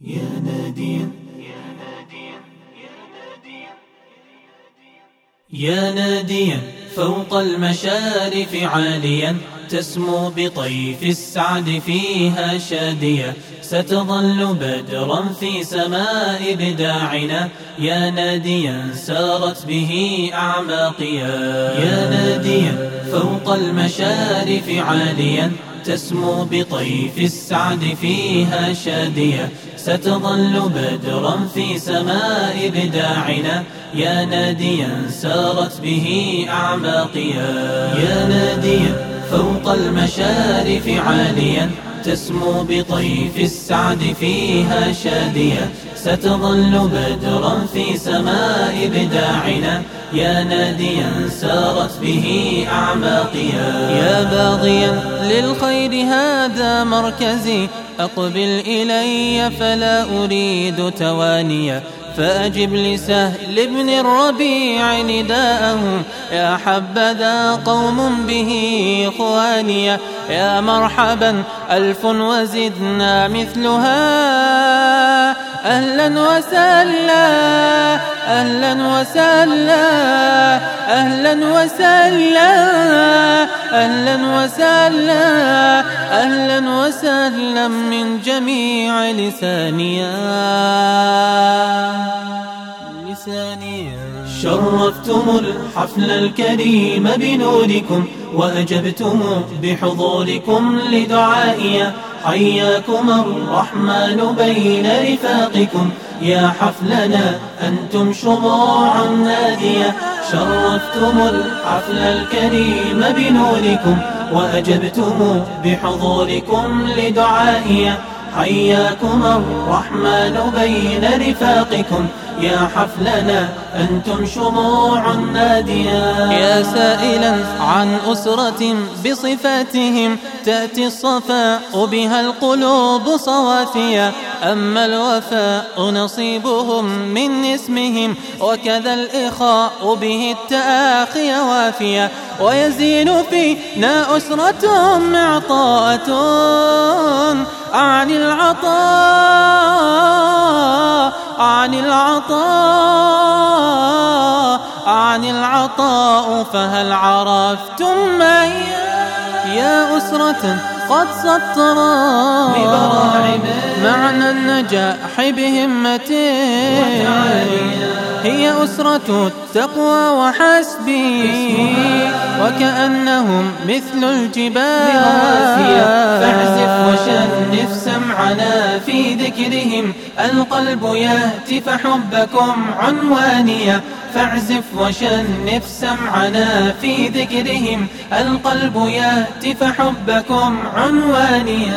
يا ناديا يا ناديا فوق المشارف عاليا. تسمو بطيف السعد فيها شادية. ستظل بدرا في سماء إبداعنا يا ناديا سارت به أعماقيا. يا ناديا فوق المشارف عاليا. تسمو بطيف السعد فيها شادية. ستظل بدرا في سماء إبداعنا يا ناديا سارت به أعماقيا. يا ناديا فوق المشارف عاليا تسمو بطيف السعد فيها شادية ستظل بدرا في سماء إبداعنا يا ناديا سارت به أعماقيا. يا باغيا للخير هذا مركزي أقبل إلي فلا أريد توانيا. فأجب لسهل ابن الربيع نداءه. يا حبذا قوم به إخواني يا مرحبا ألف وزدنا مثلها. أهلا وسهلا أهلا وسهلا أهلا وسهلا أهلا وسهلا أهلا وسهلا من جميع لسانيا لسانيا. شرفتم الحفل الكريم بنوركم وأجبتم بحضوركم لدعائي. حياكم الرحمن بين رفاقكم. يا حفلنا أنتم شموع نادية. شرفتم الحفل الكريم بنوركم وأجبتم بحضوركم لدعائي حياكم الرحمن بين رفاقكم. يا حفلنا أنتم شموع ناديا يا سائلا عن أسرة بصفاتهم. تأتي الصفاء بها القلوب صوافيا. أما الوفاء نصيبهم من اسمهم وكذا الإخاء به التآخي وافيا. ويزين فينا أسرة معطاءة عن العطاء عن العطاء عن العطاء. فهل عرفتم ما يا أسرة قد سطرا. معنى النجاح بهمة هي أسرة التقوى وحسبي. وكأنهم مثل الجبال. وشنف سمعنا في ذكرهم. القلب يهتف حبكم عنوانيا فاعزف وشنف سمعنا في ذكرهم. القلب يهتف حبكم عنوانيا